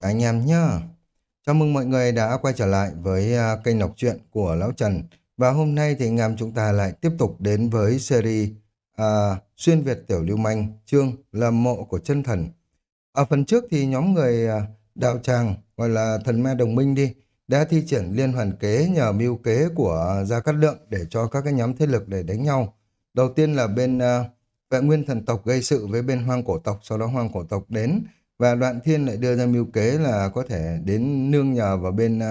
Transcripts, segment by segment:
anh em nhá. Chào mừng mọi người đã quay trở lại với à, kênh đọc truyện của Lão Trần. Và hôm nay thì anh em chúng ta lại tiếp tục đến với series à, Xuyên Việt Tiểu Lưu Manh, chương là mộ của chân thần. Ở phần trước thì nhóm người à, đạo tràng, gọi là thần ma đồng minh đi, đã thi triển liên hoàn kế nhờ mưu kế của Gia Cát Lượng để cho các cái nhóm thế lực để đánh nhau. Đầu tiên là bên uh, vệ nguyên thần tộc gây sự với bên hoang cổ tộc, sau đó hoang cổ tộc đến và đoạn thiên lại đưa ra mưu kế là có thể đến nương nhờ vào bên uh,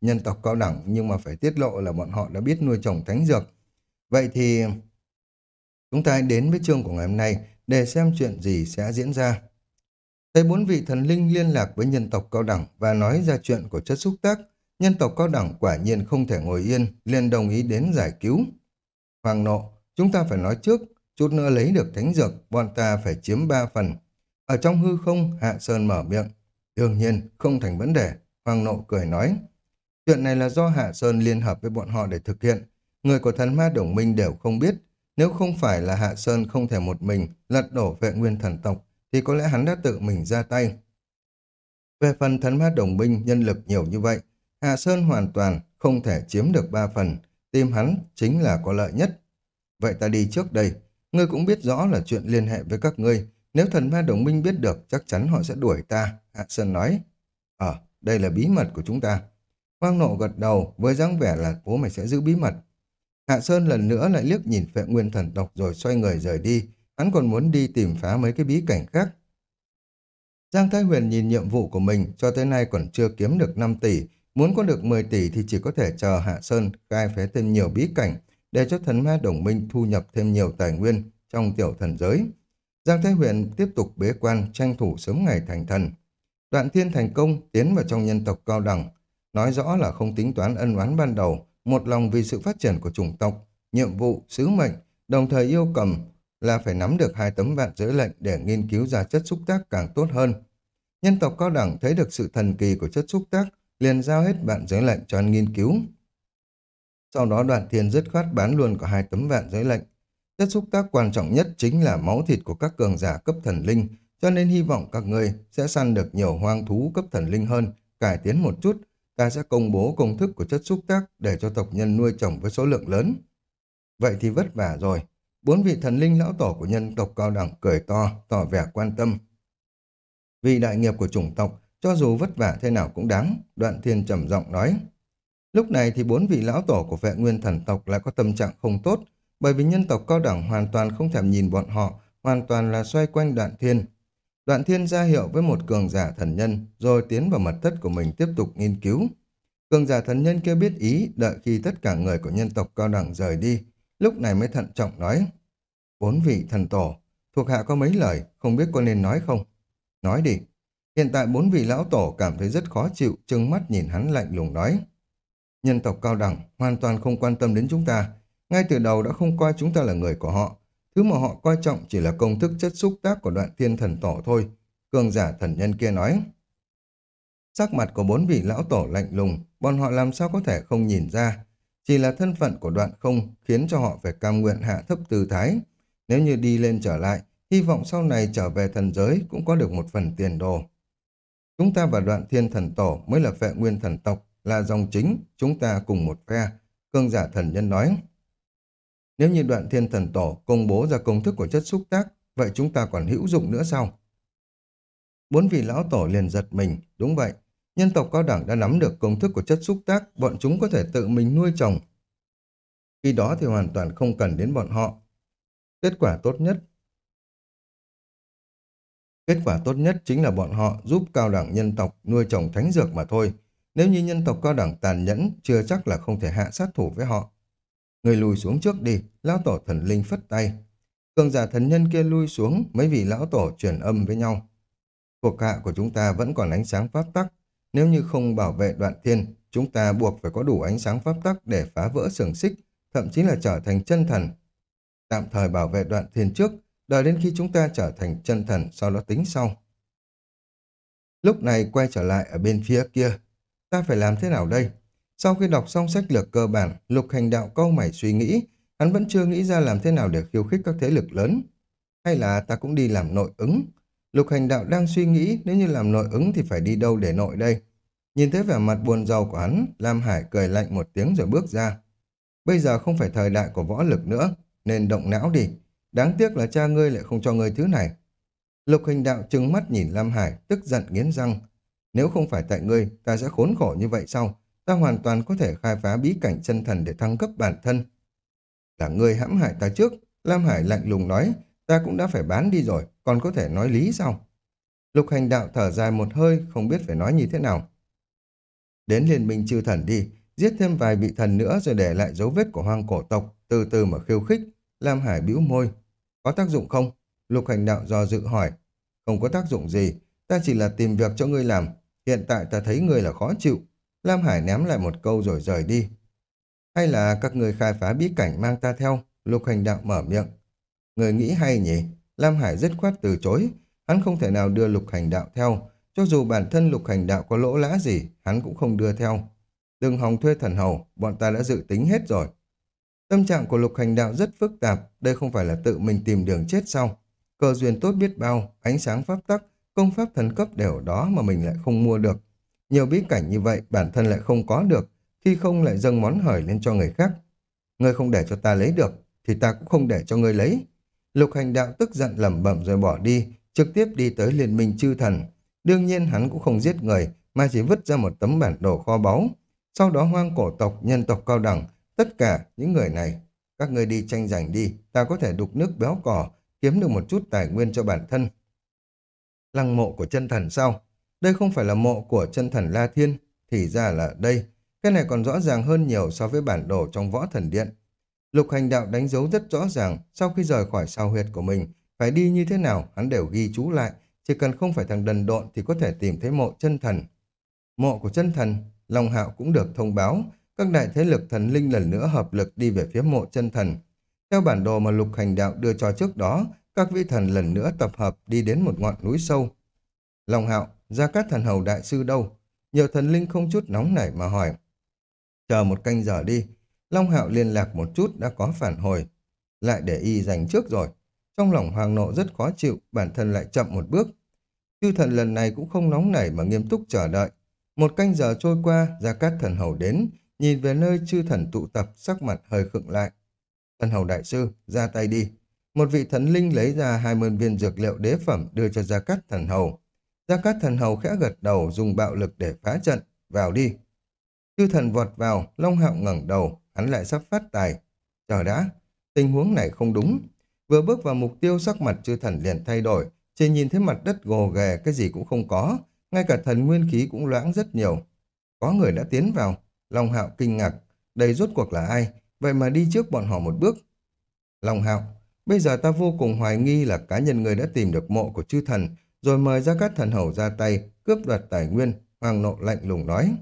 nhân tộc cao đẳng nhưng mà phải tiết lộ là bọn họ đã biết nuôi trồng thánh dược. Vậy thì chúng ta đến với chương của ngày hôm nay để xem chuyện gì sẽ diễn ra. Thấy bốn vị thần linh liên lạc với nhân tộc cao đẳng và nói ra chuyện của chất xúc tác. Nhân tộc cao đẳng quả nhiên không thể ngồi yên, liền đồng ý đến giải cứu. Hoàng nộ, chúng ta phải nói trước, chút nữa lấy được thánh dược, bọn ta phải chiếm ba phần. Ở trong hư không, Hạ Sơn mở miệng. Đương nhiên, không thành vấn đề. Hoàng nộ cười nói. Chuyện này là do Hạ Sơn liên hợp với bọn họ để thực hiện. Người của thần ma đồng minh đều không biết. Nếu không phải là Hạ Sơn không thể một mình lật đổ vệ nguyên thần tộc, thì có lẽ hắn đã tự mình ra tay. Về phần thần ma đồng minh nhân lực nhiều như vậy, Hạ Sơn hoàn toàn không thể chiếm được ba phần, tìm hắn chính là có lợi nhất. Vậy ta đi trước đây, ngươi cũng biết rõ là chuyện liên hệ với các ngươi, nếu thần ma đồng minh biết được, chắc chắn họ sẽ đuổi ta, Hạ Sơn nói. Ờ, đây là bí mật của chúng ta. Hoang nộ gật đầu, với dáng vẻ là bố mày sẽ giữ bí mật. Hạ Sơn lần nữa lại liếc nhìn phệ nguyên thần tộc rồi xoay người rời đi. Hắn còn muốn đi tìm phá mấy cái bí cảnh khác. Giang Thái Huyền nhìn nhiệm vụ của mình cho tới nay còn chưa kiếm được 5 tỷ. Muốn có được 10 tỷ thì chỉ có thể chờ Hạ Sơn khai phế thêm nhiều bí cảnh để cho thần ma đồng minh thu nhập thêm nhiều tài nguyên trong tiểu thần giới. Giang Thái Huyền tiếp tục bế quan tranh thủ sớm ngày thành thần. Đoạn thiên thành công tiến vào trong nhân tộc cao đẳng, nói rõ là không tính toán ân oán ban đầu, một lòng vì sự phát triển của chủng tộc, nhiệm vụ, sứ mệnh, đồng thời yêu cầm là phải nắm được hai tấm vạn giới lệnh để nghiên cứu ra chất xúc tác càng tốt hơn. Nhân tộc cao đẳng thấy được sự thần kỳ của chất xúc tác, liền giao hết vạn giới lệnh cho anh nghiên cứu. Sau đó đoạn thiên dứt khoát bán luôn cả hai tấm vạn giới lệnh, Chất xúc tác quan trọng nhất chính là máu thịt của các cường giả cấp thần linh, cho nên hy vọng các ngươi sẽ săn được nhiều hoang thú cấp thần linh hơn, cải tiến một chút. Ta sẽ công bố công thức của chất xúc tác để cho tộc nhân nuôi trồng với số lượng lớn. Vậy thì vất vả rồi. Bốn vị thần linh lão tổ của nhân tộc cao đẳng cười to, tỏ vẻ quan tâm. Vì đại nghiệp của chủng tộc, cho dù vất vả thế nào cũng đáng, đoạn thiên trầm giọng nói. Lúc này thì bốn vị lão tổ của vệ nguyên thần tộc lại có tâm trạng không tốt, bởi vì nhân tộc cao đẳng hoàn toàn không thèm nhìn bọn họ, hoàn toàn là xoay quanh đoạn thiên. Đoạn thiên ra hiệu với một cường giả thần nhân, rồi tiến vào mật thất của mình tiếp tục nghiên cứu. Cường giả thần nhân kia biết ý, đợi khi tất cả người của nhân tộc cao đẳng rời đi, lúc này mới thận trọng nói. Bốn vị thần tổ, thuộc hạ có mấy lời, không biết có nên nói không? Nói đi. Hiện tại bốn vị lão tổ cảm thấy rất khó chịu, trừng mắt nhìn hắn lạnh lùng nói. Nhân tộc cao đẳng hoàn toàn không quan tâm đến chúng ta, ngay từ đầu đã không coi chúng ta là người của họ. Thứ mà họ coi trọng chỉ là công thức chất xúc tác của đoạn thiên thần tổ thôi. Cường giả thần nhân kia nói. Sắc mặt của bốn vị lão tổ lạnh lùng, bọn họ làm sao có thể không nhìn ra. Chỉ là thân phận của đoạn không khiến cho họ phải cam nguyện hạ thấp tư thái. Nếu như đi lên trở lại, hy vọng sau này trở về thần giới cũng có được một phần tiền đồ. Chúng ta và đoạn thiên thần tổ mới là phệ nguyên thần tộc, là dòng chính, chúng ta cùng một phe. Cương giả thần nhân nói. Nếu như đoạn thiên thần tổ công bố ra công thức của chất xúc tác, vậy chúng ta còn hữu dụng nữa sao? Bốn vị lão tổ liền giật mình, đúng vậy. Nhân tộc cao đẳng đã nắm được công thức của chất xúc tác, bọn chúng có thể tự mình nuôi trồng. Khi đó thì hoàn toàn không cần đến bọn họ. Kết quả tốt nhất Kết quả tốt nhất chính là bọn họ giúp cao đẳng nhân tộc nuôi trồng thánh dược mà thôi. Nếu như nhân tộc cao đẳng tàn nhẫn, chưa chắc là không thể hạ sát thủ với họ. Người lùi xuống trước đi, lão tổ thần linh phất tay. Cường giả thần nhân kia lui xuống, mấy vị lão tổ truyền âm với nhau. Cuộc hạ của chúng ta vẫn còn ánh sáng pháp tắc. Nếu như không bảo vệ đoạn thiên, chúng ta buộc phải có đủ ánh sáng pháp tắc để phá vỡ sừng xích, thậm chí là trở thành chân thần. Tạm thời bảo vệ đoạn thiên trước, đợi đến khi chúng ta trở thành chân thần, sau đó tính sau. Lúc này quay trở lại ở bên phía kia, ta phải làm thế nào đây? Sau khi đọc xong sách lược cơ bản, lục hành đạo câu mày suy nghĩ, hắn vẫn chưa nghĩ ra làm thế nào để khiêu khích các thế lực lớn. Hay là ta cũng đi làm nội ứng. Lục hành đạo đang suy nghĩ nếu như làm nội ứng thì phải đi đâu để nội đây. Nhìn thấy vẻ mặt buồn rầu của hắn, Lam Hải cười lạnh một tiếng rồi bước ra. Bây giờ không phải thời đại của võ lực nữa, nên động não đi. Đáng tiếc là cha ngươi lại không cho ngươi thứ này. Lục hình đạo trừng mắt nhìn Lam Hải, tức giận nghiến răng. Nếu không phải tại ngươi, ta sẽ khốn khổ như vậy sao? Ta hoàn toàn có thể khai phá bí cảnh chân thần để thăng cấp bản thân. Là ngươi hãm hại ta trước, Lam Hải lạnh lùng nói, ta cũng đã phải bán đi rồi, còn có thể nói lý sao? Lục hành đạo thở dài một hơi, không biết phải nói như thế nào. Đến liên minh chư thần đi, giết thêm vài vị thần nữa rồi để lại dấu vết của hoang cổ tộc, từ từ mà khiêu khích. Lam Hải bĩu môi. Có tác dụng không? Lục hành đạo do dự hỏi. Không có tác dụng gì, ta chỉ là tìm việc cho ngươi làm. Hiện tại ta thấy ngươi là khó chịu. Lam Hải ném lại một câu rồi rời đi. Hay là các người khai phá bí cảnh mang ta theo? Lục hành đạo mở miệng. Người nghĩ hay nhỉ? Lam Hải dứt khoát từ chối. Hắn không thể nào đưa lục hành đạo theo. Cho dù bản thân lục hành đạo có lỗ lã gì, hắn cũng không đưa theo. Đừng hòng thuê thần hầu, bọn ta đã dự tính hết rồi. Tâm trạng của lục hành đạo rất phức tạp, đây không phải là tự mình tìm đường chết sau. Cờ duyên tốt biết bao, ánh sáng pháp tắc, công pháp thần cấp đều đó mà mình lại không mua được. Nhiều bí cảnh như vậy bản thân lại không có được, khi không lại dâng món hời lên cho người khác. Ngươi không để cho ta lấy được, thì ta cũng không để cho ngươi lấy. Lục hành đạo tức giận lẩm bẩm rồi bỏ đi, trực tiếp đi tới liên minh chư thần. Đương nhiên hắn cũng không giết người, mà chỉ vứt ra một tấm bản đồ kho báu. Sau đó hoang cổ tộc, nhân tộc cao đẳng, tất cả những người này, các ngươi đi tranh giành đi, ta có thể đục nước béo cỏ, kiếm được một chút tài nguyên cho bản thân. Lăng mộ của chân thần sao? Đây không phải là mộ của chân thần La Thiên, thì ra là đây. Cái này còn rõ ràng hơn nhiều so với bản đồ trong võ thần điện. Lục hành đạo đánh dấu rất rõ ràng, sau khi rời khỏi sao huyệt của mình, phải đi như thế nào, hắn đều ghi chú lại, chỉ cần không phải thằng đần độn thì có thể tìm thấy mộ chân thần. Mộ của chân thần, Long Hạo cũng được thông báo, các đại thế lực thần linh lần nữa hợp lực đi về phía mộ chân thần. Theo bản đồ mà lục hành đạo đưa cho trước đó, các vị thần lần nữa tập hợp đi đến một ngọn núi sâu. Long Hạo, gia cát thần hầu đại sư đâu? Nhiều thần linh không chút nóng nảy mà hỏi. Chờ một canh giờ đi. Long Hạo liên lạc một chút đã có phản hồi. Lại để y giành trước rồi. Trong lòng hoàng nộ rất khó chịu, bản thân lại chậm một bước. Chư thần lần này cũng không nóng nảy mà nghiêm túc chờ đợi. Một canh giờ trôi qua, Gia Cát thần hầu đến, nhìn về nơi chư thần tụ tập, sắc mặt hơi khựng lại. Thần hầu đại sư, ra tay đi. Một vị thần linh lấy ra hai mươi viên dược liệu đế phẩm đưa cho Gia Cát thần hầu. Gia Cát thần hầu khẽ gật đầu dùng bạo lực để phá trận, vào đi. Chư thần vọt vào, Long Hạo ngẩng đầu, hắn lại sắp phát tài. Chờ đã, tình huống này không đúng. Vừa bước vào mục tiêu sắc mặt chư thần liền thay đổi, chỉ nhìn thấy mặt đất gồ ghề cái gì cũng không có, ngay cả thần nguyên khí cũng loãng rất nhiều. Có người đã tiến vào, Long Hạo kinh ngạc, đây rốt cuộc là ai, vậy mà đi trước bọn họ một bước. Long Hạo, bây giờ ta vô cùng hoài nghi là cá nhân người đã tìm được mộ của chư thần, rồi mời ra các thần hầu ra tay, cướp đoạt tài nguyên, hoàng nộ lạnh lùng nói.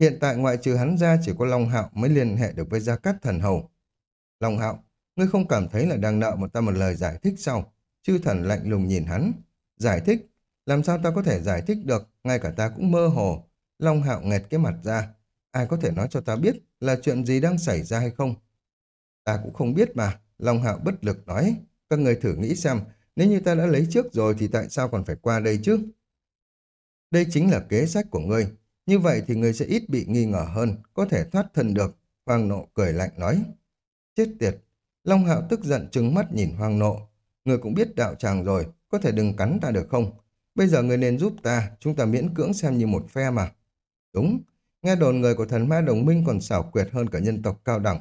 Hiện tại ngoại trừ hắn ra chỉ có Long Hạo mới liên hệ được với Gia Cát Thần Hầu. Long Hạo, ngươi không cảm thấy là đang nợ một ta một lời giải thích sao? Chư thần lạnh lùng nhìn hắn. Giải thích? Làm sao ta có thể giải thích được? Ngay cả ta cũng mơ hồ. Long Hạo nghẹt cái mặt ra. Ai có thể nói cho ta biết là chuyện gì đang xảy ra hay không? Ta cũng không biết mà. Long Hạo bất lực nói. Các người thử nghĩ xem, nếu như ta đã lấy trước rồi thì tại sao còn phải qua đây chứ? Đây chính là kế sách của ngươi. Như vậy thì ngươi sẽ ít bị nghi ngờ hơn, có thể thoát thân được. Hoàng nộ cười lạnh nói. Chết tiệt. Long Hạo tức giận trừng mắt nhìn Hoàng nộ. Ngươi cũng biết đạo tràng rồi, có thể đừng cắn ta được không? Bây giờ người nên giúp ta, chúng ta miễn cưỡng xem như một phe mà. Đúng, nghe đồn người của thần ma đồng minh còn xảo quyệt hơn cả nhân tộc cao đẳng.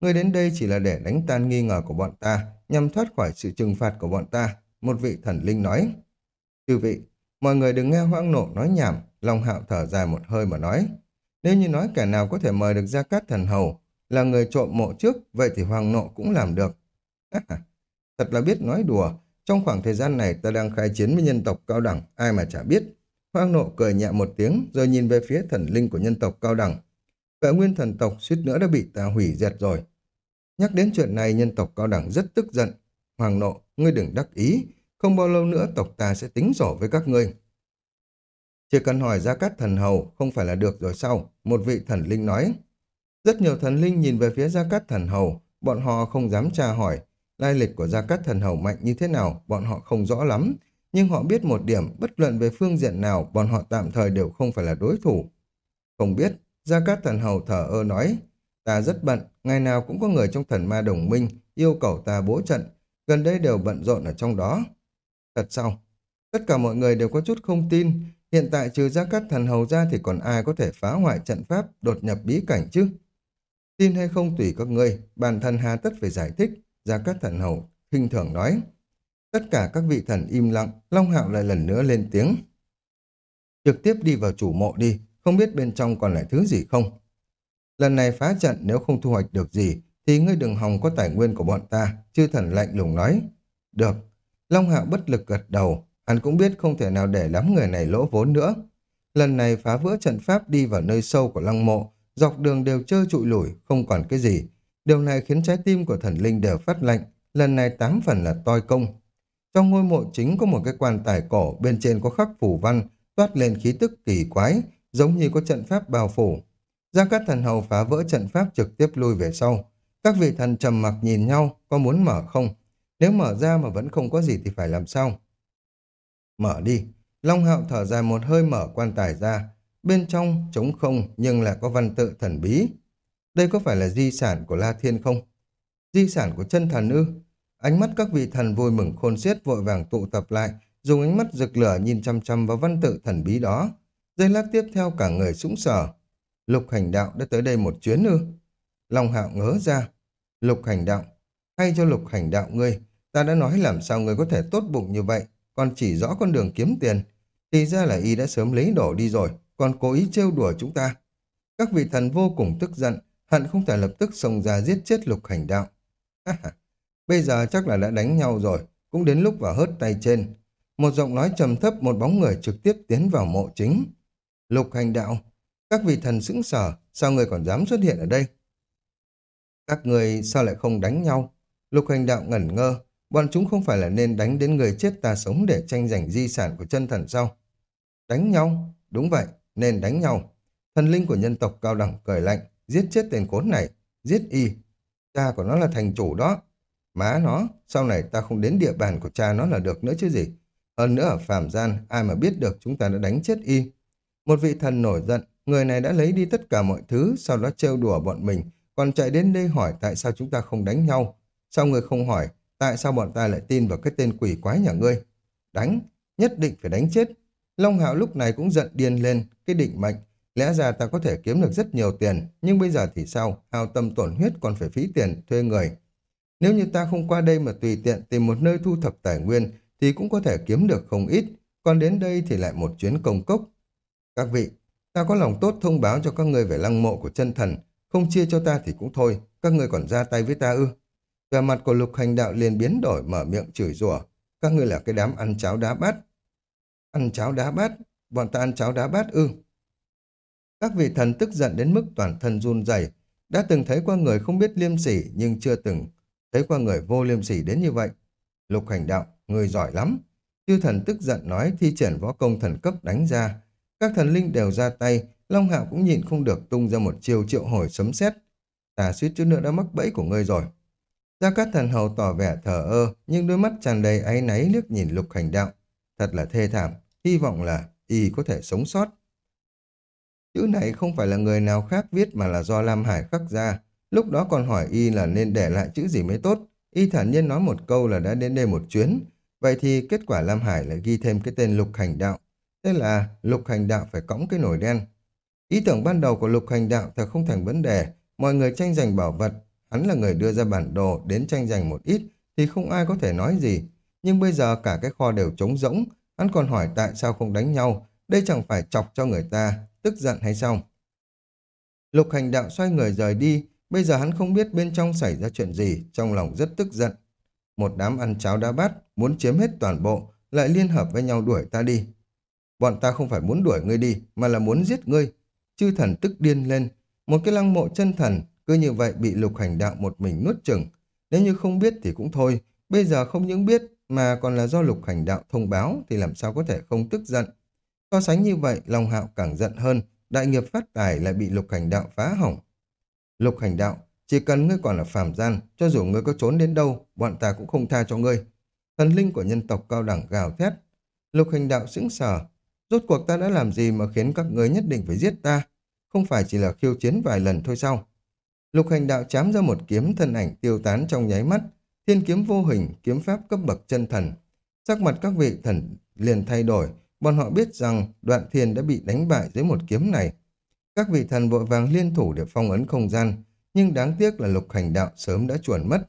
Người đến đây chỉ là để đánh tan nghi ngờ của bọn ta, nhằm thoát khỏi sự trừng phạt của bọn ta, một vị thần linh nói. Chư vị, mọi người đừng nghe hoang nộ nói nhảm, Long Hạo thở dài một hơi mà nói. Nếu như nói kẻ nào có thể mời được Gia Cát Thần Hầu, là người trộm mộ trước, vậy thì hoàng nộ cũng làm được. Thật là biết nói đùa, trong khoảng thời gian này ta đang khai chiến với nhân tộc cao đẳng, ai mà chả biết. Hoang nộ cười nhẹ một tiếng, rồi nhìn về phía thần linh của nhân tộc cao đẳng. Cả nguyên thần tộc suýt nữa đã bị ta hủy diệt rồi. Nhắc đến chuyện này, nhân tộc cao đẳng rất tức giận. Hoàng nộ, ngươi đừng đắc ý, không bao lâu nữa tộc ta sẽ tính sổ với các ngươi. Chỉ cần hỏi ra cát thần hầu, không phải là được rồi sao? Một vị thần linh nói. Rất nhiều thần linh nhìn về phía Gia Cát Thần Hầu, bọn họ không dám tra hỏi, Lai lịch của Gia Cát Thần Hầu mạnh như thế nào, bọn họ không rõ lắm, nhưng họ biết một điểm, bất luận về phương diện nào, bọn họ tạm thời đều không phải là đối thủ. Không biết, Gia Cát Thần Hầu thở ơ nói, ta rất bận, ngày nào cũng có người trong thần ma đồng minh yêu cầu ta bố trận, gần đây đều bận rộn ở trong đó. Thật sao? Tất cả mọi người đều có chút không tin, hiện tại trừ ra các Thần Hầu ra thì còn ai có thể phá hoại trận pháp, đột nhập bí cảnh chứ? Tin hay không tùy các ngươi, bản thân hà tất phải giải thích, ra các Thần Hầu khinh thường nói. Tất cả các vị thần im lặng, Long Hạo lại lần nữa lên tiếng. Trực tiếp đi vào chủ mộ đi, không biết bên trong còn lại thứ gì không. Lần này phá trận nếu không thu hoạch được gì, thì ngươi đừng hòng có tài nguyên của bọn ta, chư thần lạnh lùng nói. Được. Long Hạo bất lực gật đầu, hắn cũng biết không thể nào để lắm người này lỗ vốn nữa. Lần này phá vỡ trận pháp đi vào nơi sâu của lăng mộ, dọc đường đều trơ trụi lủi, không còn cái gì. Điều này khiến trái tim của thần linh đều phát lạnh, lần này tám phần là toi công. Trong ngôi mộ chính có một cái quan tài cổ, bên trên có khắc phủ văn, toát lên khí tức kỳ quái, giống như có trận pháp bao phủ. Gia Cát Thần Hầu phá vỡ trận pháp trực tiếp lui về sau. Các vị thần trầm mặc nhìn nhau, có muốn mở không? Nếu mở ra mà vẫn không có gì thì phải làm sao? Mở đi. Long Hạo thở dài một hơi mở quan tài ra. Bên trong trống không nhưng lại có văn tự thần bí. Đây có phải là di sản của La Thiên không? Di sản của chân thần ư? Ánh mắt các vị thần vui mừng khôn xiết vội vàng tụ tập lại, dùng ánh mắt rực lửa nhìn chăm chăm vào văn tự thần bí đó. Giây lát tiếp theo cả người sũng sở. Lục hành đạo đã tới đây một chuyến ư? Long hạo ngớ ra. Lục hành đạo. Hay cho lục hành đạo ngươi. Ta đã nói làm sao ngươi có thể tốt bụng như vậy, còn chỉ rõ con đường kiếm tiền. Thì ra là y đã sớm lấy đổ đi rồi, còn cố ý trêu đùa chúng ta. Các vị thần vô cùng tức giận, hận không thể lập tức xông ra giết chết lục hành đạo. Bây giờ chắc là đã đánh nhau rồi, cũng đến lúc vào hớt tay trên. Một giọng nói trầm thấp, một bóng người trực tiếp tiến vào mộ chính. Lục hành đạo, các vị thần sững sờ, sao người còn dám xuất hiện ở đây? Các người sao lại không đánh nhau? Lục hành đạo ngẩn ngơ, bọn chúng không phải là nên đánh đến người chết ta sống để tranh giành di sản của chân thần sao? Đánh nhau? Đúng vậy, nên đánh nhau. Thần linh của nhân tộc cao đẳng cười lạnh, giết chết tên cốn này, giết y. Cha của nó là thành chủ đó. Má nó, sau này ta không đến địa bàn của cha nó là được nữa chứ gì. Hơn nữa ở phàm gian, ai mà biết được chúng ta đã đánh chết y. Một vị thần nổi giận, người này đã lấy đi tất cả mọi thứ, sau đó trêu đùa bọn mình, còn chạy đến đây hỏi tại sao chúng ta không đánh nhau. Sao người không hỏi, tại sao bọn ta lại tin vào cái tên quỷ quái nhà ngươi? Đánh, nhất định phải đánh chết. Long Hạo lúc này cũng giận điên lên, cái định mệnh. Lẽ ra ta có thể kiếm được rất nhiều tiền, nhưng bây giờ thì sao? Hào tâm tổn huyết còn phải phí tiền, thuê người. Nếu như ta không qua đây mà tùy tiện tìm một nơi thu thập tài nguyên, thì cũng có thể kiếm được không ít, còn đến đây thì lại một chuyến công cốc. Các vị, ta có lòng tốt thông báo cho các người về lăng mộ của chân thần, không chia cho ta thì cũng thôi, các người còn ra tay với ta ư. Về mặt của lục hành đạo liền biến đổi mở miệng chửi rủa các người là cái đám ăn cháo đá bát. Ăn cháo đá bát? Bọn ta ăn cháo đá bát ư? Các vị thần tức giận đến mức toàn thân run rẩy đã từng thấy qua người không biết liêm sỉ nhưng chưa từng thấy qua người vô liêm sỉ đến như vậy. Lục hành đạo, người giỏi lắm. Chư thần tức giận nói thi triển võ công thần cấp đánh ra. Các thần linh đều ra tay, Long Hạo cũng nhịn không được tung ra một chiêu triệu hồi sấm sét. Ta suýt chút nữa đã mắc bẫy của ngươi rồi. Gia Cát thần hầu tỏ vẻ thờ ơ, nhưng đôi mắt tràn đầy áy náy liếc nhìn lục hành đạo. Thật là thê thảm, hy vọng là y có thể sống sót. Chữ này không phải là người nào khác viết mà là do Lam Hải khắc ra. Lúc đó còn hỏi y là nên để lại chữ gì mới tốt. Y thản nhiên nói một câu là đã đến đây một chuyến. Vậy thì kết quả Lam Hải lại ghi thêm cái tên lục hành đạo. Thế là lục hành đạo phải cõng cái nồi đen. Ý tưởng ban đầu của lục hành đạo thật không thành vấn đề. Mọi người tranh giành bảo vật. Hắn là người đưa ra bản đồ đến tranh giành một ít thì không ai có thể nói gì. Nhưng bây giờ cả cái kho đều trống rỗng. Hắn còn hỏi tại sao không đánh nhau. Đây chẳng phải chọc cho người ta tức giận hay sao? Lục hành đạo xoay người rời đi, bây giờ hắn không biết bên trong xảy ra chuyện gì, trong lòng rất tức giận. Một đám ăn cháo đá bát, muốn chiếm hết toàn bộ, lại liên hợp với nhau đuổi ta đi. Bọn ta không phải muốn đuổi ngươi đi, mà là muốn giết ngươi. Chư thần tức điên lên, một cái lăng mộ chân thần, cứ như vậy bị lục hành đạo một mình nuốt chừng. Nếu như không biết thì cũng thôi, bây giờ không những biết mà còn là do lục hành đạo thông báo thì làm sao có thể không tức giận. So sánh như vậy, Long Hạo càng giận hơn, đại nghiệp phát tài lại bị lục hành đạo phá hỏng. Lục hành đạo, chỉ cần ngươi còn là phàm gian, cho dù ngươi có trốn đến đâu, bọn ta cũng không tha cho ngươi. Thần linh của nhân tộc cao đẳng gào thét. Lục hành đạo sững sờ. Rốt cuộc ta đã làm gì mà khiến các ngươi nhất định phải giết ta? Không phải chỉ là khiêu chiến vài lần thôi sao? Lục hành đạo chám ra một kiếm thân ảnh tiêu tán trong nháy mắt. Thiên kiếm vô hình, kiếm pháp cấp bậc chân thần. Sắc mặt các vị thần liền thay đổi. Bọn họ biết rằng đoạn thiên đã bị đánh bại dưới một kiếm này. Các vị thần vội vàng liên thủ để phong ấn không gian. Nhưng đáng tiếc là lục hành đạo sớm đã chuẩn mất.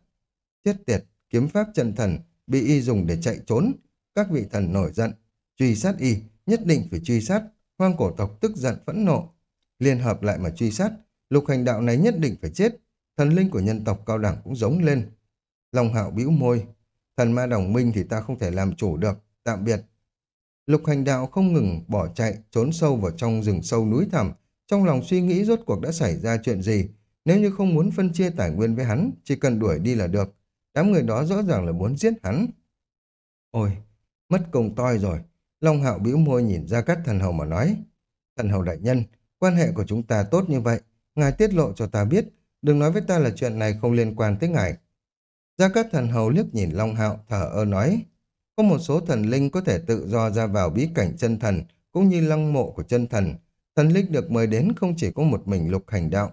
Chết tiệt, kiếm pháp chân thần bị y dùng để chạy trốn. Các vị thần nổi giận, truy sát y, nhất định phải truy sát. Hoang cổ tộc tức giận phẫn nộ. Liên hợp lại mà truy sát, lục hành đạo này nhất định phải chết. Thần linh của nhân tộc cao đẳng cũng giống lên. Long hạo bĩu môi. Thần ma đồng minh thì ta không thể làm chủ được. Tạm biệt. Lục hành đạo không ngừng bỏ chạy, trốn sâu vào trong rừng sâu núi thẳm. Trong lòng suy nghĩ rốt cuộc đã xảy ra chuyện gì. Nếu như không muốn phân chia tài nguyên với hắn, chỉ cần đuổi đi là được. Đám người đó rõ ràng là muốn giết hắn. Ôi, mất công toi rồi. Long hạo bĩu môi nhìn ra các thần hầu mà nói. Thần hầu đại nhân, quan hệ của chúng ta tốt như vậy. Ngài tiết lộ cho ta biết. Đừng nói với ta là chuyện này không liên quan tới ngài. Gia Cát Thần Hầu liếc nhìn Long Hạo thở ơ nói, có một số thần linh có thể tự do ra vào bí cảnh chân thần, cũng như lăng mộ của chân thần. Thần linh được mời đến không chỉ có một mình lục hành đạo.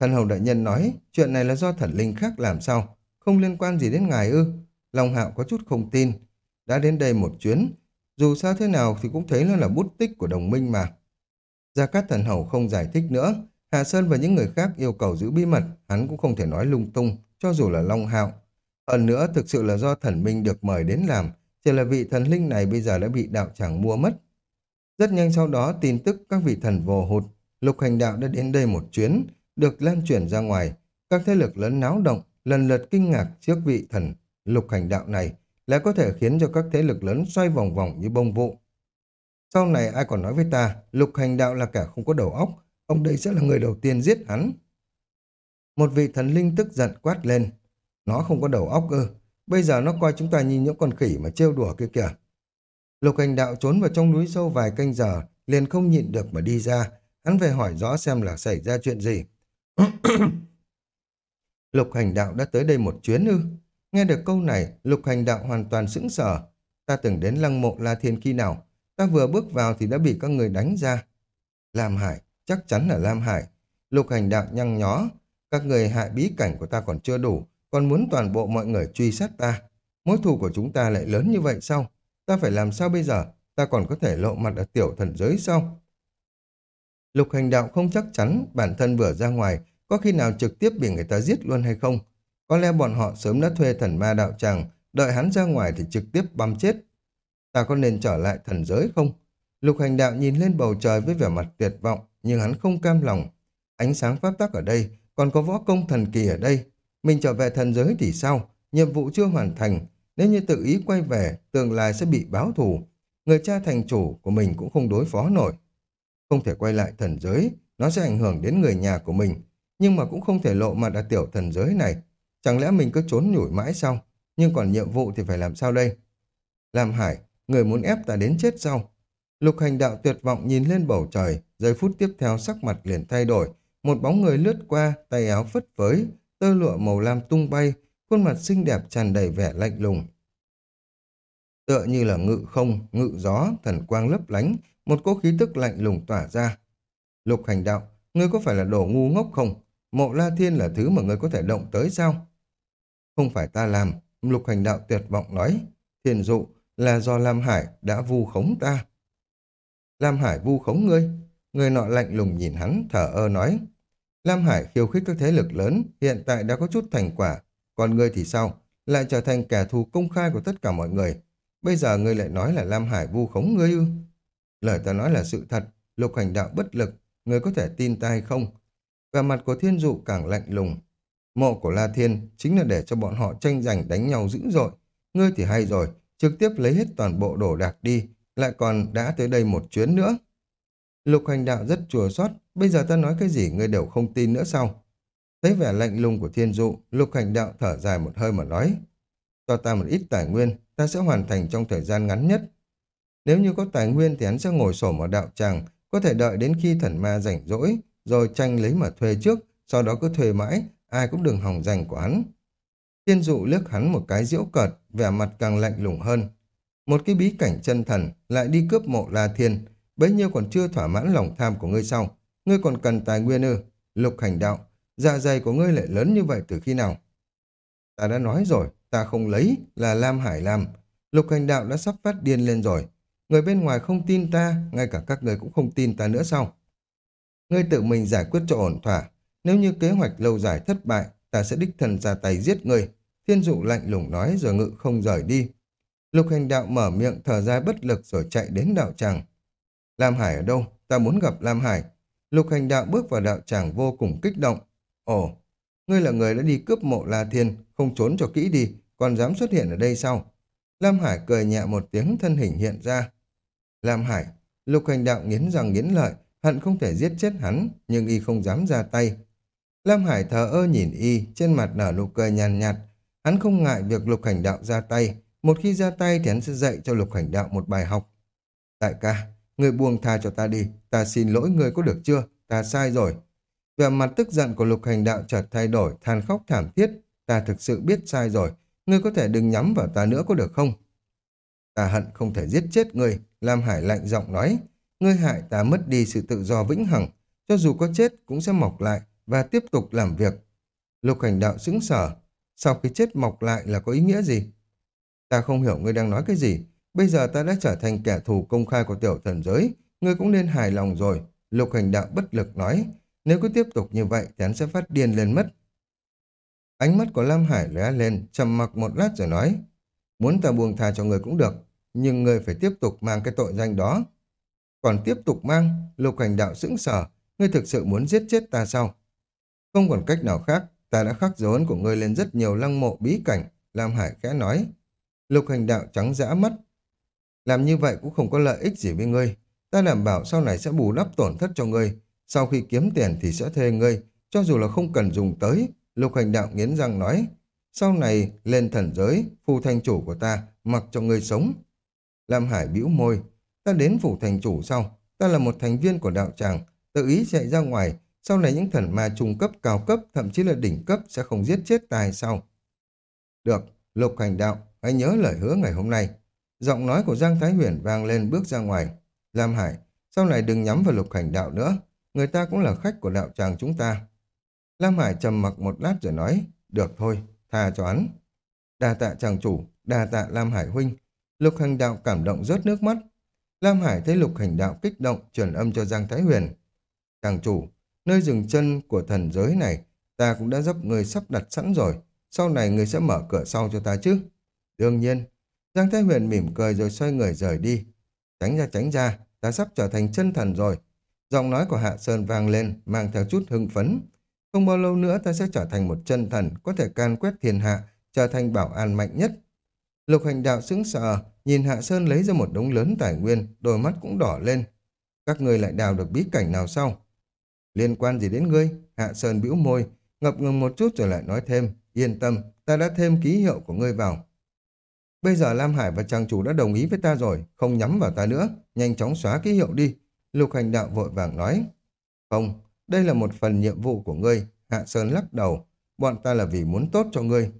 Thần Hầu Đại Nhân nói, chuyện này là do thần linh khác làm sao? Không liên quan gì đến ngài ư? Long Hạo có chút không tin. Đã đến đây một chuyến, dù sao thế nào thì cũng thấy nó là bút tích của đồng minh mà. Gia Cát Thần Hầu không giải thích nữa. Hạ Sơn và những người khác yêu cầu giữ bí mật, hắn cũng không thể nói lung tung, cho dù là Long Hạo. Hơn nữa, thực sự là do thần minh được mời đến làm, chỉ là vị thần linh này bây giờ đã bị đạo tràng mua mất. Rất nhanh sau đó, tin tức các vị thần vồ hụt, lục hành đạo đã đến đây một chuyến, được lan truyền ra ngoài. Các thế lực lớn náo động, lần lượt kinh ngạc trước vị thần lục hành đạo này, lại có thể khiến cho các thế lực lớn xoay vòng vòng như bông vụ. Sau này ai còn nói với ta, lục hành đạo là kẻ không có đầu óc, ông đây sẽ là người đầu tiên giết hắn. Một vị thần linh tức giận quát lên. Nó không có đầu óc ư. Bây giờ nó coi chúng ta như những con khỉ mà trêu đùa kia kìa. Lục hành đạo trốn vào trong núi sâu vài canh giờ, liền không nhịn được mà đi ra. Hắn về hỏi rõ xem là xảy ra chuyện gì. Lục hành đạo đã tới đây một chuyến ư. Nghe được câu này, lục hành đạo hoàn toàn sững sờ. Ta từng đến lăng mộ La Thiên khi nào? Ta vừa bước vào thì đã bị các người đánh ra. Lam Hải, chắc chắn là Lam Hải. Lục hành đạo nhăn nhó, các người hại bí cảnh của ta còn chưa đủ, còn muốn toàn bộ mọi người truy sát ta. Mối thù của chúng ta lại lớn như vậy sao? Ta phải làm sao bây giờ? Ta còn có thể lộ mặt ở tiểu thần giới sao? Lục hành đạo không chắc chắn bản thân vừa ra ngoài có khi nào trực tiếp bị người ta giết luôn hay không. Có lẽ bọn họ sớm đã thuê thần ma đạo tràng, đợi hắn ra ngoài thì trực tiếp băm chết. Ta có nên trở lại thần giới không? Lục hành đạo nhìn lên bầu trời với vẻ mặt tuyệt vọng, nhưng hắn không cam lòng. Ánh sáng pháp tắc ở đây còn có võ công thần kỳ ở đây. Mình trở về thần giới thì sao? Nhiệm vụ chưa hoàn thành. Nếu như tự ý quay về, tương lai sẽ bị báo thù. Người cha thành chủ của mình cũng không đối phó nổi. Không thể quay lại thần giới, nó sẽ ảnh hưởng đến người nhà của mình. Nhưng mà cũng không thể lộ mặt ở tiểu thần giới này. Chẳng lẽ mình cứ trốn nhủi mãi sao? Nhưng còn nhiệm vụ thì phải làm sao đây? Làm hải, người muốn ép ta đến chết sao? Lục hành đạo tuyệt vọng nhìn lên bầu trời, giây phút tiếp theo sắc mặt liền thay đổi, một bóng người lướt qua, tay áo phất phới, tơ lụa màu lam tung bay, khuôn mặt xinh đẹp tràn đầy vẻ lạnh lùng. Tựa như là ngự không, ngự gió, thần quang lấp lánh, một cỗ khí tức lạnh lùng tỏa ra. Lục hành đạo, ngươi có phải là đồ ngu ngốc không? Mộ La Thiên là thứ mà ngươi có thể động tới sao? Không phải ta làm, lục hành đạo tuyệt vọng nói. Thiền dụ là do Lam Hải đã vu khống ta. Lam Hải vu khống ngươi? Người nọ lạnh lùng nhìn hắn, thở ơ nói. Lam Hải khiêu khích các thế lực lớn, hiện tại đã có chút thành quả. Còn ngươi thì sao? Lại trở thành kẻ thù công khai của tất cả mọi người. Bây giờ ngươi lại nói là Lam Hải vu khống ngươi ư? Lời ta nói là sự thật, lục hành đạo bất lực, ngươi có thể tin ta hay không? Và mặt của thiên dụ càng lạnh lùng. Mộ của La Thiên chính là để cho bọn họ tranh giành đánh nhau dữ dội. Ngươi thì hay rồi, trực tiếp lấy hết toàn bộ đồ đạc đi, lại còn đã tới đây một chuyến nữa. Lục hành đạo rất chùa xót bây giờ ta nói cái gì ngươi đều không tin nữa sao? Thấy vẻ lạnh lùng của thiên dụ, lục hành đạo thở dài một hơi mà nói. Cho ta một ít tài nguyên, ta sẽ hoàn thành trong thời gian ngắn nhất. Nếu như có tài nguyên thì hắn sẽ ngồi sổ ở đạo tràng, có thể đợi đến khi thần ma rảnh rỗi, rồi tranh lấy mà thuê trước, sau đó cứ thuê mãi, ai cũng đừng hỏng giành của hắn. Thiên dụ liếc hắn một cái diễu cợt, vẻ mặt càng lạnh lùng hơn. Một cái bí cảnh chân thần lại đi cướp mộ La Thiên, bấy nhiêu còn chưa thỏa mãn lòng tham của ngươi sau. Ngươi còn cần tài nguyên ư? Lục hành đạo, dạ dày của ngươi lại lớn như vậy từ khi nào? Ta đã nói rồi, ta không lấy, là Lam Hải làm. Lục hành đạo đã sắp phát điên lên rồi. Người bên ngoài không tin ta, ngay cả các người cũng không tin ta nữa sao? Ngươi tự mình giải quyết cho ổn thỏa. Nếu như kế hoạch lâu dài thất bại, ta sẽ đích thân ra tay giết người Thiên dụ lạnh lùng nói rồi ngự không rời đi. Lục hành đạo mở miệng thở ra bất lực rồi chạy đến đạo tràng. Lam Hải ở đâu? Ta muốn gặp Lam Hải. Lục hành đạo bước vào đạo tràng vô cùng kích động. Ồ, ngươi là người đã đi cướp mộ La Thiên, không trốn cho kỹ đi, còn dám xuất hiện ở đây sao? Lam Hải cười nhẹ một tiếng thân hình hiện ra. Lam Hải, lục hành đạo nghiến răng nghiến lợi, hận không thể giết chết hắn, nhưng y không dám ra tay. Lam Hải thờ ơ nhìn y, trên mặt nở nụ cười nhàn nhạt, Hắn không ngại việc lục hành đạo ra tay, một khi ra tay thì hắn sẽ dạy cho lục hành đạo một bài học. Đại ca, người buông tha cho ta đi, ta xin lỗi người có được chưa? Ta sai rồi. Về mặt tức giận của lục hành đạo chợt thay đổi, than khóc thảm thiết. Ta thực sự biết sai rồi, ngươi có thể đừng nhắm vào ta nữa có được không? Ta hận không thể giết chết ngươi, Lam Hải lạnh giọng nói. Ngươi hại ta mất đi sự tự do vĩnh hằng, cho dù có chết cũng sẽ mọc lại và tiếp tục làm việc. Lục hành đạo xứng sở, sau khi chết mọc lại là có ý nghĩa gì? Ta không hiểu ngươi đang nói cái gì. Bây giờ ta đã trở thành kẻ thù công khai của tiểu thần giới. Ngươi cũng nên hài lòng rồi. Lục hành đạo bất lực nói. Nếu cứ tiếp tục như vậy thì hắn sẽ phát điên lên mất. Ánh mắt của Lam Hải lóe lên, trầm mặc một lát rồi nói. Muốn ta buông tha cho người cũng được, nhưng người phải tiếp tục mang cái tội danh đó. Còn tiếp tục mang, lục hành đạo sững sờ, ngươi thực sự muốn giết chết ta sao? Không còn cách nào khác, ta đã khắc dấu ấn của ngươi lên rất nhiều lăng mộ bí cảnh, Lam Hải khẽ nói. Lục hành đạo trắng dã mắt. Làm như vậy cũng không có lợi ích gì với ngươi. Ta đảm bảo sau này sẽ bù đắp tổn thất cho ngươi. Sau khi kiếm tiền thì sẽ thuê ngươi, cho dù là không cần dùng tới. Lục hành đạo nghiến răng nói. Sau này lên thần giới, phù thành chủ của ta, mặc cho ngươi sống. Lam Hải bĩu môi. Ta đến phủ thành chủ sau. Ta là một thành viên của đạo tràng, tự ý chạy ra ngoài, sau này những thần ma trung cấp, cao cấp, thậm chí là đỉnh cấp sẽ không giết chết ta hay sao? Được, lục hành đạo, hãy nhớ lời hứa ngày hôm nay. Giọng nói của Giang Thái Huyền vang lên bước ra ngoài. Lam Hải, sau này đừng nhắm vào lục hành đạo nữa. Người ta cũng là khách của đạo tràng chúng ta. Lam Hải trầm mặc một lát rồi nói, được thôi, tha cho hắn. Đa tạ chàng chủ, đa tạ Lam Hải huynh. Lục hành đạo cảm động rớt nước mắt. Lam Hải thấy lục hành đạo kích động, truyền âm cho Giang Thái Huyền. Chàng chủ, Nơi dừng chân của thần giới này, ta cũng đã giúp người sắp đặt sẵn rồi. Sau này người sẽ mở cửa sau cho ta chứ? Đương nhiên. Giang Thái Huyền mỉm cười rồi xoay người rời đi. Tránh ra tránh ra, ta sắp trở thành chân thần rồi. Giọng nói của Hạ Sơn vang lên, mang theo chút hưng phấn. Không bao lâu nữa ta sẽ trở thành một chân thần, có thể can quét thiên hạ, trở thành bảo an mạnh nhất. Lục hành đạo sững sờ, nhìn Hạ Sơn lấy ra một đống lớn tài nguyên, đôi mắt cũng đỏ lên. Các người lại đào được bí cảnh nào sau? Liên quan gì đến ngươi? Hạ Sơn bĩu môi, ngập ngừng một chút rồi lại nói thêm. Yên tâm, ta đã thêm ký hiệu của ngươi vào. Bây giờ Lam Hải và trang chủ đã đồng ý với ta rồi, không nhắm vào ta nữa. Nhanh chóng xóa ký hiệu đi. Lục hành đạo vội vàng nói. Không, đây là một phần nhiệm vụ của ngươi. Hạ Sơn lắc đầu. Bọn ta là vì muốn tốt cho ngươi.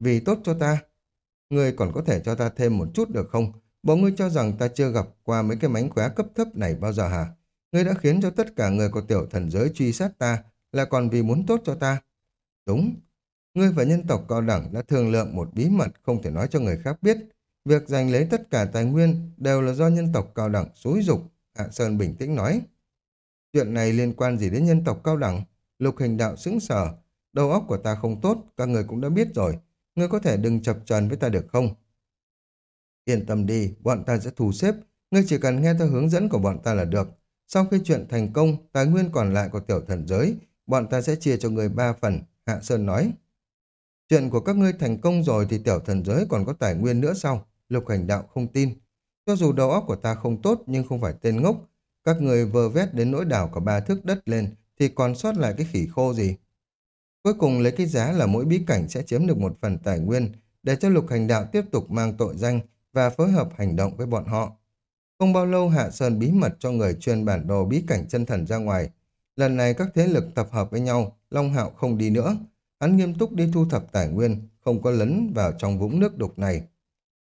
Vì tốt cho ta. Ngươi còn có thể cho ta thêm một chút được không? bọn ngươi cho rằng ta chưa gặp qua mấy cái mánh khóe cấp thấp này bao giờ hả? Ngươi đã khiến cho tất cả người của tiểu thần giới truy sát ta là còn vì muốn tốt cho ta. Đúng, ngươi và nhân tộc cao đẳng đã thương lượng một bí mật không thể nói cho người khác biết. Việc giành lấy tất cả tài nguyên đều là do nhân tộc cao đẳng xúi dục. Hạ Sơn bình tĩnh nói. Chuyện này liên quan gì đến nhân tộc cao đẳng? Lục hình đạo sững sờ. Đầu óc của ta không tốt, các người cũng đã biết rồi. Ngươi có thể đừng chập trần với ta được không? Yên tâm đi, bọn ta sẽ thu xếp. Ngươi chỉ cần nghe theo hướng dẫn của bọn ta là được. Sau khi chuyện thành công, tài nguyên còn lại của tiểu thần giới, bọn ta sẽ chia cho người ba phần, Hạ Sơn nói. Chuyện của các ngươi thành công rồi thì tiểu thần giới còn có tài nguyên nữa sao? Lục hành đạo không tin. Cho dù đầu óc của ta không tốt nhưng không phải tên ngốc. Các người vơ vét đến nỗi đảo cả ba thước đất lên thì còn sót lại cái khỉ khô gì? Cuối cùng lấy cái giá là mỗi bí cảnh sẽ chiếm được một phần tài nguyên để cho lục hành đạo tiếp tục mang tội danh và phối hợp hành động với bọn họ. Không bao lâu Hạ Sơn bí mật cho người truyền bản đồ bí cảnh chân thần ra ngoài. Lần này các thế lực tập hợp với nhau, Long Hạo không đi nữa. Hắn nghiêm túc đi thu thập tài nguyên, không có lấn vào trong vũng nước đục này.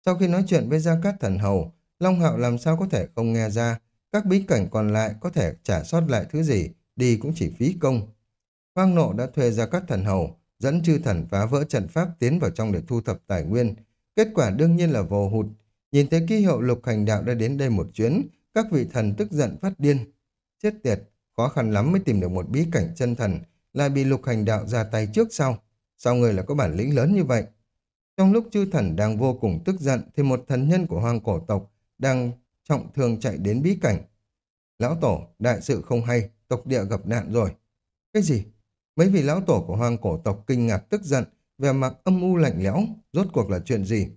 Sau khi nói chuyện với Gia Cát Thần Hầu, Long Hạo làm sao có thể không nghe ra, các bí cảnh còn lại có thể trả sót lại thứ gì, đi cũng chỉ phí công. Hoang nộ đã thuê Gia Cát Thần Hầu, dẫn chư thần phá vỡ trận pháp tiến vào trong để thu thập tài nguyên. Kết quả đương nhiên là vồ hụt. Nhìn thấy ký hiệu lục hành đạo đã đến đây một chuyến, các vị thần tức giận phát điên. Chết tiệt, khó khăn lắm mới tìm được một bí cảnh chân thần, lại bị lục hành đạo ra tay trước sau. Sao người là có bản lĩnh lớn như vậy? Trong lúc chư thần đang vô cùng tức giận thì một thần nhân của hoang cổ tộc đang trọng thương chạy đến bí cảnh. Lão Tổ, đại sự không hay, tộc địa gặp nạn rồi. Cái gì? Mấy vị lão tổ của hoang cổ tộc kinh ngạc tức giận, vẻ mặt âm u lạnh lẽo, rốt cuộc là chuyện gì?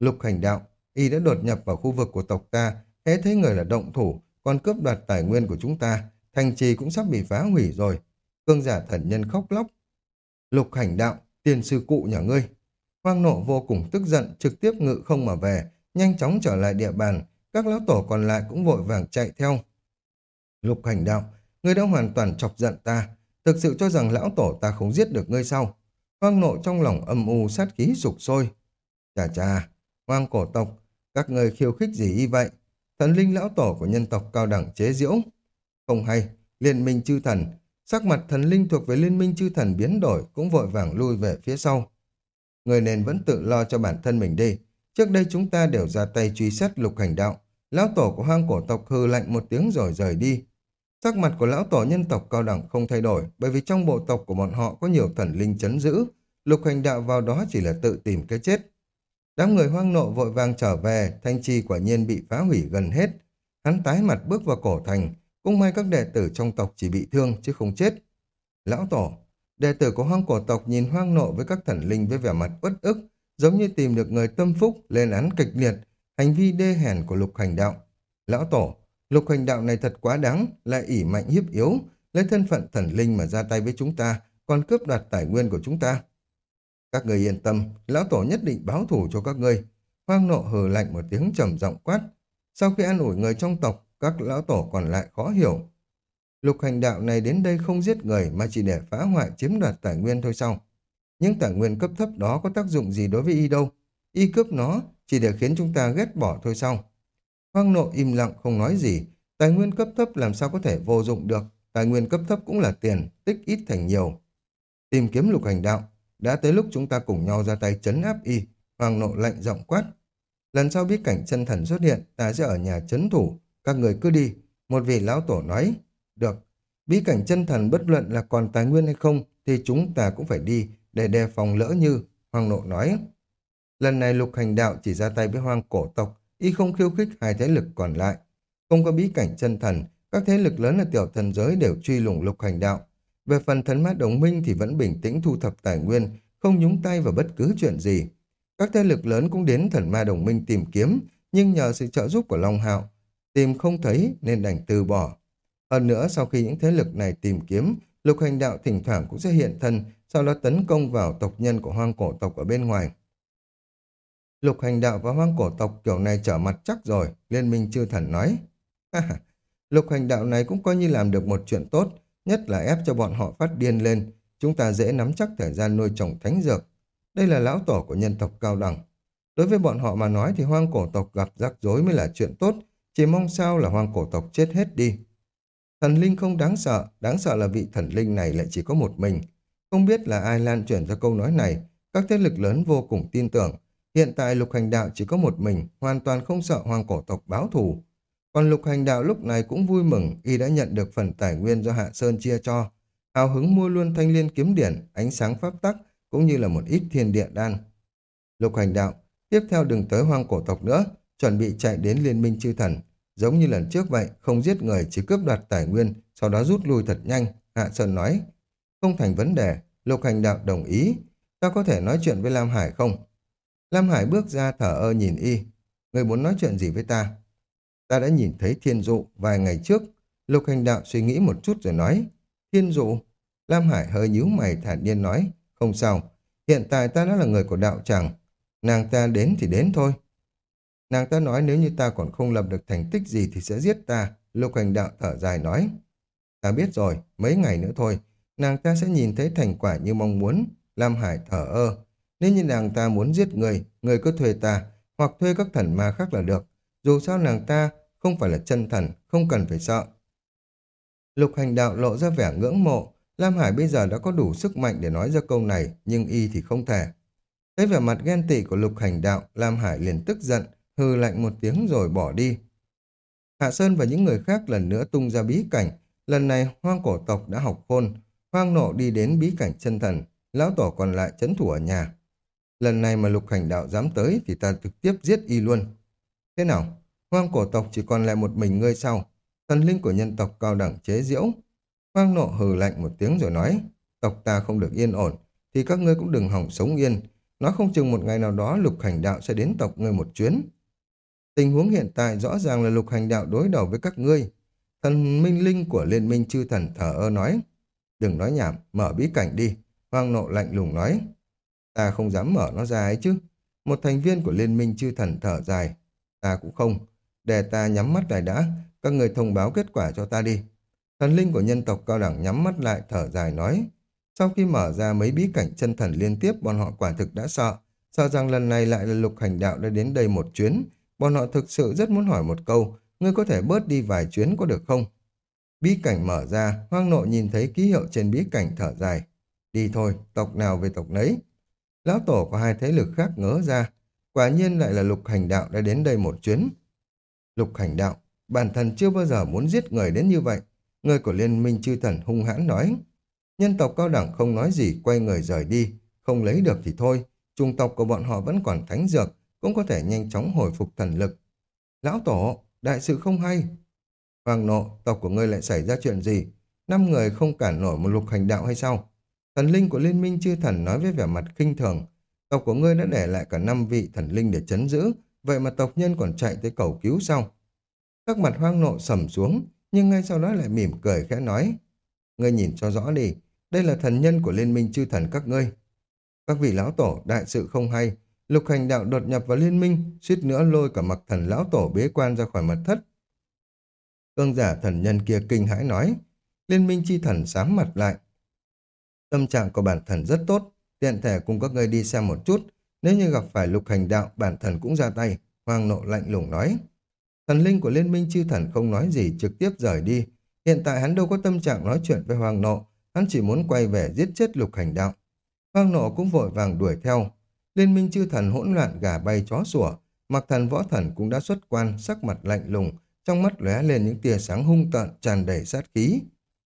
Lục hành đạo, y đã đột nhập vào khu vực của tộc ta, hễ thấy người là động thủ, còn cướp đoạt tài nguyên của chúng ta, thành trì cũng sắp bị phá hủy rồi. Cương giả thần nhân khóc lóc. Lục hành đạo, tiền sư cụ nhà ngươi. Hoang nộ vô cùng tức giận, trực tiếp ngự không mà về, nhanh chóng trở lại địa bàn. Các lão tổ còn lại cũng vội vàng chạy theo. Lục hành đạo, ngươi đã hoàn toàn chọc giận ta. Thực sự cho rằng lão tổ ta không giết được ngươi sao? Hoang nộ trong lòng âm u sát khí sục sôi. Chà chà, hoang cổ tộc, các người khiêu khích gì y vậy? Thần linh lão tổ của nhân tộc cao đẳng chế diễu. Không hay, liên minh chư thần. Sắc mặt thần linh thuộc về liên minh chư thần biến đổi cũng vội vàng lui về phía sau. Người nên vẫn tự lo cho bản thân mình đi. Trước đây chúng ta đều ra tay truy xét lục hành đạo. Lão tổ của hoang cổ tộc hư lạnh một tiếng rồi rời đi. Sắc mặt của lão tổ nhân tộc cao đẳng không thay đổi bởi vì trong bộ tộc của bọn họ có nhiều thần linh chấn giữ. Lục hành đạo vào đó chỉ là tự tìm cái chết. Đám người hoang nộ vội vàng trở về, thanh trì quả nhiên bị phá hủy gần hết. Hắn tái mặt bước vào cổ thành, cũng may các đệ tử trong tộc chỉ bị thương chứ không chết. Lão tổ, đệ tử của hoang cổ tộc nhìn hoang nộ với các thần linh với vẻ mặt uất ức, giống như tìm được người tâm phúc lên án kịch liệt, hành vi đê hèn của lục hành đạo. Lão tổ, lục hành đạo này thật quá đáng, lại ỉ mạnh hiếp yếu, lấy thân phận thần linh mà ra tay với chúng ta, còn cướp đoạt tài nguyên của chúng ta. Các người yên tâm, lão tổ nhất định báo thù cho các ngươi. Hoang nộ hừ lạnh một tiếng trầm giọng quát. Sau khi an ủi người trong tộc, các lão tổ còn lại khó hiểu. Lục hành đạo này đến đây không giết người mà chỉ để phá hoại chiếm đoạt tài nguyên thôi sao? Những tài nguyên cấp thấp đó có tác dụng gì đối với y đâu? Y cướp nó chỉ để khiến chúng ta ghét bỏ thôi sao? Hoang nộ im lặng không nói gì. Tài nguyên cấp thấp làm sao có thể vô dụng được? Tài nguyên cấp thấp cũng là tiền, tích ít thành nhiều. Tìm kiếm lục hành đạo, đã tới lúc chúng ta cùng nhau ra tay chấn áp y, hoàng nộ lạnh giọng quát. Lần sau biết cảnh chân thần xuất hiện, ta sẽ ở nhà chấn thủ, các người cứ đi. Một vị lão tổ nói, được, bí cảnh chân thần bất luận là còn tài nguyên hay không, thì chúng ta cũng phải đi để đề phòng lỡ như, hoàng nộ nói. Lần này lục hành đạo chỉ ra tay với hoang cổ tộc, y không khiêu khích hai thế lực còn lại. Không có bí cảnh chân thần, các thế lực lớn ở tiểu thần giới đều truy lùng lục hành đạo, về phần thần ma đồng minh thì vẫn bình tĩnh thu thập tài nguyên, không nhúng tay vào bất cứ chuyện gì. Các thế lực lớn cũng đến thần ma đồng minh tìm kiếm, nhưng nhờ sự trợ giúp của Long Hạo, tìm không thấy nên đành từ bỏ. Hơn nữa, sau khi những thế lực này tìm kiếm, lục hành đạo thỉnh thoảng cũng sẽ hiện thân, sau đó tấn công vào tộc nhân của hoang cổ tộc ở bên ngoài. Lục hành đạo và hoang cổ tộc kiểu này trở mặt chắc rồi, liên minh chư thần nói. lục hành đạo này cũng coi như làm được một chuyện tốt, nhất là ép cho bọn họ phát điên lên, chúng ta dễ nắm chắc thời gian nuôi trồng thánh dược. Đây là lão tổ của nhân tộc cao đẳng. Đối với bọn họ mà nói thì hoang cổ tộc gặp rắc rối mới là chuyện tốt, chỉ mong sao là hoang cổ tộc chết hết đi. Thần linh không đáng sợ, đáng sợ là vị thần linh này lại chỉ có một mình. Không biết là ai lan truyền ra câu nói này, các thế lực lớn vô cùng tin tưởng. Hiện tại lục hành đạo chỉ có một mình, hoàn toàn không sợ hoang cổ tộc báo thù. Còn lục hành đạo lúc này cũng vui mừng y đã nhận được phần tài nguyên do Hạ Sơn chia cho. Hào hứng mua luôn thanh liên kiếm điển, ánh sáng pháp tắc, cũng như là một ít thiên địa đan. Lục hành đạo, tiếp theo đừng tới hoang cổ tộc nữa, chuẩn bị chạy đến liên minh chư thần. Giống như lần trước vậy, không giết người, chỉ cướp đoạt tài nguyên, sau đó rút lui thật nhanh, Hạ Sơn nói. Không thành vấn đề, lục hành đạo đồng ý. Ta có thể nói chuyện với Lam Hải không? Lam Hải bước ra thở ơ nhìn y. Người muốn nói chuyện gì với ta? Ta đã nhìn thấy thiên dụ vài ngày trước. Lục hành đạo suy nghĩ một chút rồi nói. Thiên dụ? Lam Hải hơi nhíu mày thản nhiên nói. Không sao, hiện tại ta đã là người của đạo tràng. Nàng ta đến thì đến thôi. Nàng ta nói nếu như ta còn không lập được thành tích gì thì sẽ giết ta. Lục hành đạo thở dài nói. Ta biết rồi, mấy ngày nữa thôi. Nàng ta sẽ nhìn thấy thành quả như mong muốn. Lam Hải thở ơ. Nếu như nàng ta muốn giết người, người cứ thuê ta, hoặc thuê các thần ma khác là được. Dù sao nàng ta không phải là chân thần, không cần phải sợ. Lục hành đạo lộ ra vẻ ngưỡng mộ, Lam Hải bây giờ đã có đủ sức mạnh để nói ra câu này, nhưng y thì không thể. Thấy vẻ mặt ghen tị của lục hành đạo, Lam Hải liền tức giận, hư lạnh một tiếng rồi bỏ đi. Hạ Sơn và những người khác lần nữa tung ra bí cảnh, lần này hoang cổ tộc đã học khôn, hoang nộ đi đến bí cảnh chân thần, lão tổ còn lại chấn thủ ở nhà. Lần này mà lục hành đạo dám tới thì ta trực tiếp giết y luôn. Thế nào? Hoang cổ tộc chỉ còn lại một mình ngươi sau. Thần linh của nhân tộc cao đẳng chế diễu. Hoang nộ hừ lạnh một tiếng rồi nói, tộc ta không được yên ổn, thì các ngươi cũng đừng hỏng sống yên. Nó không chừng một ngày nào đó lục hành đạo sẽ đến tộc ngươi một chuyến. Tình huống hiện tại rõ ràng là lục hành đạo đối đầu với các ngươi. Thần minh linh của liên minh chư thần thở ơ nói, đừng nói nhảm, mở bí cảnh đi. Hoang nộ lạnh lùng nói, ta không dám mở nó ra ấy chứ. Một thành viên của liên minh chư thần thở dài, ta cũng không. Để ta nhắm mắt lại đã, các người thông báo kết quả cho ta đi. Thần linh của nhân tộc cao đẳng nhắm mắt lại thở dài nói. Sau khi mở ra mấy bí cảnh chân thần liên tiếp, bọn họ quả thực đã sợ. Sợ rằng lần này lại là lục hành đạo đã đến đây một chuyến. Bọn họ thực sự rất muốn hỏi một câu, ngươi có thể bớt đi vài chuyến có được không? Bí cảnh mở ra, hoang nộ nhìn thấy ký hiệu trên bí cảnh thở dài. Đi thôi, tộc nào về tộc nấy. Lão tổ có hai thế lực khác ngớ ra. Quả nhiên lại là lục hành đạo đã đến đây một chuyến. Lục hành đạo, bản thân chưa bao giờ muốn giết người đến như vậy. Người của liên minh chư thần hung hãn nói. Nhân tộc cao đẳng không nói gì, quay người rời đi. Không lấy được thì thôi. Trung tộc của bọn họ vẫn còn thánh dược, cũng có thể nhanh chóng hồi phục thần lực. Lão tổ, đại sự không hay. Hoàng nộ, tộc của ngươi lại xảy ra chuyện gì? Năm người không cản nổi một lục hành đạo hay sao? Thần linh của liên minh chư thần nói với vẻ mặt khinh thường. Tộc của ngươi đã để lại cả năm vị thần linh để chấn giữ, vậy mà tộc nhân còn chạy tới cầu cứu sau. Các mặt hoang nộ sầm xuống, nhưng ngay sau đó lại mỉm cười khẽ nói. Ngươi nhìn cho rõ đi, đây là thần nhân của liên minh chư thần các ngươi. Các vị lão tổ đại sự không hay, lục hành đạo đột nhập vào liên minh, suýt nữa lôi cả mặc thần lão tổ bế quan ra khỏi mật thất. Cương giả thần nhân kia kinh hãi nói, liên minh chi thần sám mặt lại. Tâm trạng của bản thần rất tốt, tiện thể cùng các ngươi đi xem một chút, nếu như gặp phải lục hành đạo, bản thần cũng ra tay, hoàng nộ lạnh lùng nói. Thần linh của liên minh chư thần không nói gì trực tiếp rời đi. Hiện tại hắn đâu có tâm trạng nói chuyện với hoàng nộ, hắn chỉ muốn quay về giết chết lục hành đạo. Hoàng nộ cũng vội vàng đuổi theo. Liên minh chư thần hỗn loạn gà bay chó sủa, mặc thần võ thần cũng đã xuất quan, sắc mặt lạnh lùng, trong mắt lóe lên những tia sáng hung tợn tràn đầy sát khí.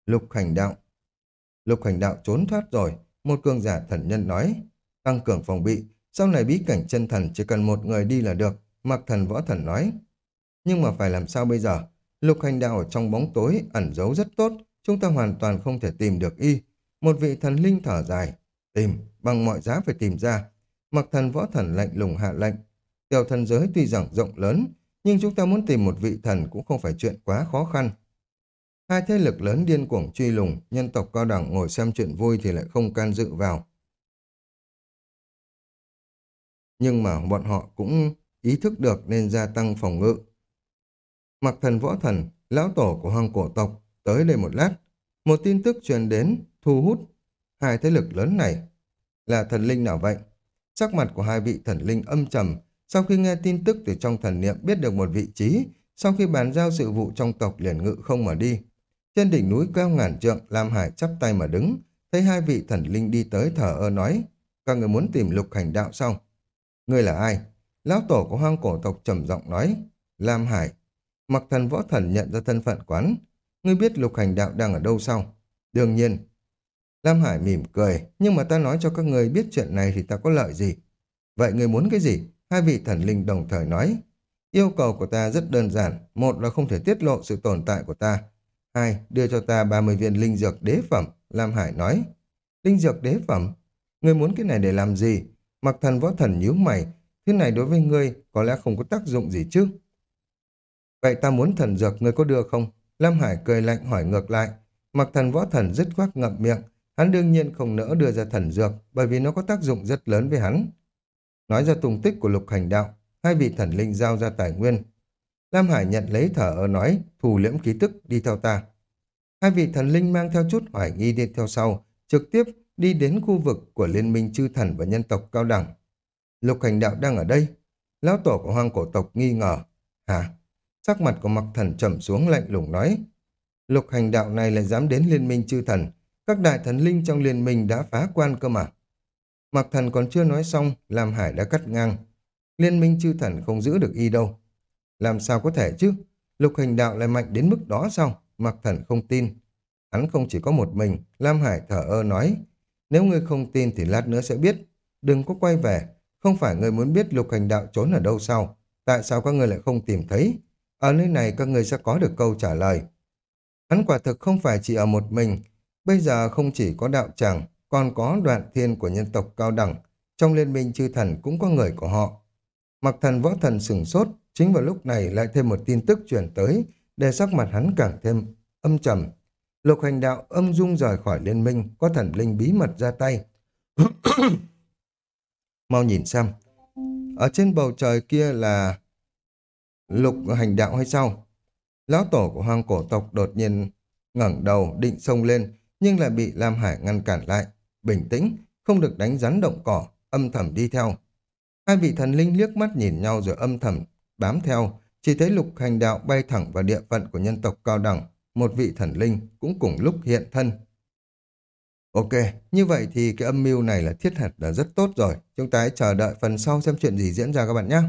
Lục hành đạo. Lục hành đạo trốn thoát rồi, một cường giả thần nhân nói. Tăng cường phòng bị, sau này bí cảnh chân thần chỉ cần một người đi là được, mặc thần võ thần nói. Nhưng mà phải làm sao bây giờ? Lục hành đạo ở trong bóng tối, ẩn giấu rất tốt, chúng ta hoàn toàn không thể tìm được y. Một vị thần linh thở dài, tìm, bằng mọi giá phải tìm ra. Mặc thần võ thần lạnh lùng hạ lệnh. Tiểu thần giới tuy rằng rộng lớn, nhưng chúng ta muốn tìm một vị thần cũng không phải chuyện quá khó khăn. Hai thế lực lớn điên cuồng truy lùng, nhân tộc cao đẳng ngồi xem chuyện vui thì lại không can dự vào. Nhưng mà bọn họ cũng ý thức được nên gia tăng phòng ngự. Mặc thần võ thần, lão tổ của hoàng cổ tộc, tới đây một lát. Một tin tức truyền đến, thu hút hai thế lực lớn này. Là thần linh nào vậy? Sắc mặt của hai vị thần linh âm trầm, sau khi nghe tin tức từ trong thần niệm biết được một vị trí, sau khi bàn giao sự vụ trong tộc liền ngự không mà đi. Trên đỉnh núi cao ngàn trượng, Lam Hải chắp tay mà đứng, thấy hai vị thần linh đi tới thở ơ nói, các người muốn tìm lục hành đạo sao? Ngươi là ai? Lão tổ của hoang cổ tộc trầm giọng nói, Lam Hải. Mặc thần võ thần nhận ra thân phận quán, ngươi biết lục hành đạo đang ở đâu sao? Đương nhiên. Lam Hải mỉm cười, nhưng mà ta nói cho các ngươi biết chuyện này thì ta có lợi gì? Vậy ngươi muốn cái gì? Hai vị thần linh đồng thời nói. Yêu cầu của ta rất đơn giản, một là không thể tiết lộ sự tồn tại của ta, Hai, đưa cho ta 30 viên linh dược đế phẩm, Lam Hải nói. Linh dược đế phẩm? Ngươi muốn cái này để làm gì? Mặc thần võ thần nhíu mày, thứ này đối với ngươi có lẽ không có tác dụng gì chứ. Vậy ta muốn thần dược ngươi có đưa không? Lam Hải cười lạnh hỏi ngược lại. Mặc thần võ thần dứt khoát ngậm miệng, hắn đương nhiên không nỡ đưa ra thần dược bởi vì nó có tác dụng rất lớn với hắn. Nói ra tung tích của lục hành đạo, hai vị thần linh giao ra tài nguyên, Lam Hải nhận lấy thở ở nói, thù liễm khí tức, đi theo ta. Hai vị thần linh mang theo chút hoài nghi đi theo sau, trực tiếp đi đến khu vực của Liên minh chư thần và nhân tộc cao đẳng. Lục hành đạo đang ở đây. Lão tổ của hoang cổ tộc nghi ngờ. Hả? Sắc mặt của mặc thần trầm xuống lạnh lùng nói. Lục hành đạo này lại dám đến liên minh chư thần. Các đại thần linh trong liên minh đã phá quan cơ mà. Mặc thần còn chưa nói xong, Lam Hải đã cắt ngang. Liên minh chư thần không giữ được y đâu. Làm sao có thể chứ? Lục hành đạo lại mạnh đến mức đó sao? Mặc thần không tin. Hắn không chỉ có một mình, Lam Hải thở ơ nói. Nếu ngươi không tin thì lát nữa sẽ biết. Đừng có quay về. Không phải ngươi muốn biết lục hành đạo trốn ở đâu sao? Tại sao các ngươi lại không tìm thấy? Ở nơi này các ngươi sẽ có được câu trả lời. Hắn quả thực không phải chỉ ở một mình. Bây giờ không chỉ có đạo tràng, còn có đoạn thiên của nhân tộc cao đẳng. Trong liên minh chư thần cũng có người của họ. Mặc thần võ thần sừng sốt, chính vào lúc này lại thêm một tin tức truyền tới, để sắc mặt hắn càng thêm âm trầm. Lục hành đạo âm dung rời khỏi liên minh, có thần linh bí mật ra tay. Mau nhìn xem. Ở trên bầu trời kia là lục hành đạo hay sao? Lão tổ của hoang cổ tộc đột nhiên ngẩng đầu định xông lên, nhưng lại bị Lam Hải ngăn cản lại. Bình tĩnh, không được đánh rắn động cỏ, âm thầm đi theo. Hai vị thần linh liếc mắt nhìn nhau rồi âm thầm bám theo, chỉ thấy lục hành đạo bay thẳng vào địa phận của nhân tộc cao đẳng, một vị thần linh cũng cùng lúc hiện thân. Ok, như vậy thì cái âm mưu này là thiết thật là rất tốt rồi. Chúng ta hãy chờ đợi phần sau xem chuyện gì diễn ra các bạn nhé.